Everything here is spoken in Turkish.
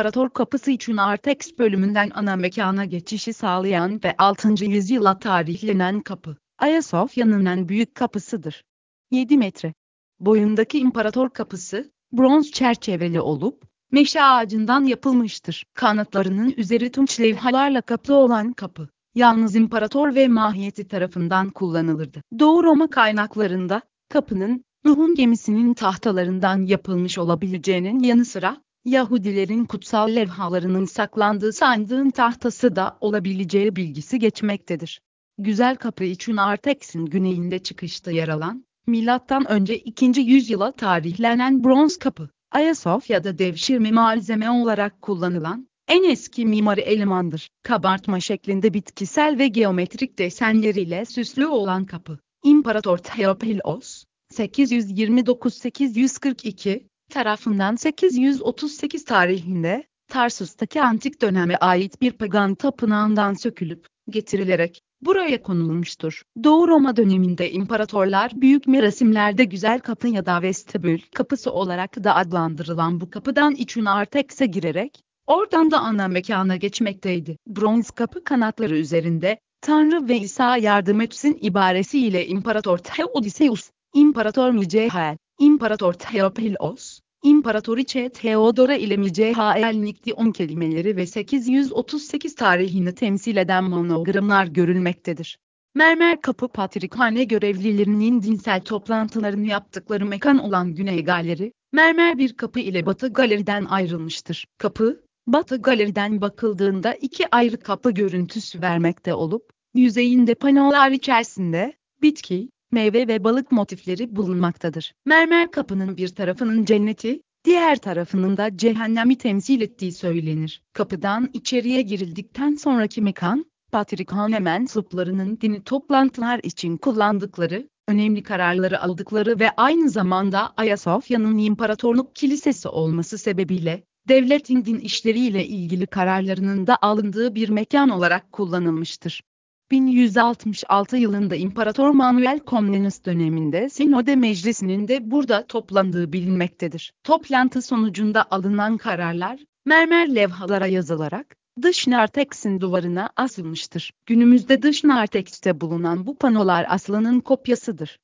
İmparator Kapısı için Artex bölümünden ana mekana geçişi sağlayan ve 6. yüzyıla tarihlenen kapı, Ayasofya'nın en büyük kapısıdır. 7 metre boyundaki İmparator Kapısı, bronz çerçeveli olup, meşe ağacından yapılmıştır. Kanatlarının üzeri tunç levhalarla kaplı olan kapı, yalnız imparator ve mahiyeti tarafından kullanılırdı. Doğu Roma kaynaklarında, kapının, Nuh'un gemisinin tahtalarından yapılmış olabileceğinin yanı sıra, Yahudilerin kutsal levhalarının saklandığı sandığın tahtası da olabileceği bilgisi geçmektedir. Güzel Kapı için Artex'in güneyinde çıkışta yer alan, önce 2. yüzyıla tarihlenen bronz kapı, Ayasofya'da devşirme malzeme olarak kullanılan, en eski mimari elemandır. Kabartma şeklinde bitkisel ve geometrik desenleriyle süslü olan kapı, İmparator Theopilos, 829-842 tarafından 838 tarihinde Tarsus'taki antik döneme ait bir pagan tapınağından sökülüp getirilerek buraya konulmuştur. Doğu Roma döneminde imparatorlar büyük merasimlerde güzel kapı ya da vestibül kapısı olarak da adlandırılan bu kapıdan için Artex'e girerek oradan da ana mekana geçmekteydi. Bronz kapı kanatları üzerinde Tanrı ve İsa yardım etsin ibaresiyle İmparator Theodosius, İmparator Michael, İmparator Theopilos, İmparatoriçe Theodora ile Michael Nikdion kelimeleri ve 838 tarihini temsil eden monogramlar görülmektedir. Mermer Kapı Patrikhane görevlilerinin dinsel toplantılarını yaptıkları mekan olan Güney Galeri, mermer bir kapı ile Batı Galeri'den ayrılmıştır. Kapı, Batı Galeri'den bakıldığında iki ayrı kapı görüntüsü vermekte olup, yüzeyinde panolar içerisinde, bitki, meyve ve balık motifleri bulunmaktadır. Mermer kapının bir tarafının cenneti, diğer tarafının da cehennemi temsil ettiği söylenir. Kapıdan içeriye girildikten sonraki mekan, Patrikhane mensuplarının dini toplantılar için kullandıkları, önemli kararları aldıkları ve aynı zamanda Ayasofya'nın imparatorluk kilisesi olması sebebiyle, devletin din işleriyle ilgili kararlarının da alındığı bir mekan olarak kullanılmıştır. 1166 yılında İmparator Manuel Komnenos döneminde Sinode Meclisi'nin de burada toplandığı bilinmektedir. Toplantı sonucunda alınan kararlar, mermer levhalara yazılarak, dış narteksin duvarına asılmıştır. Günümüzde dış nartekste bulunan bu panolar aslanın kopyasıdır.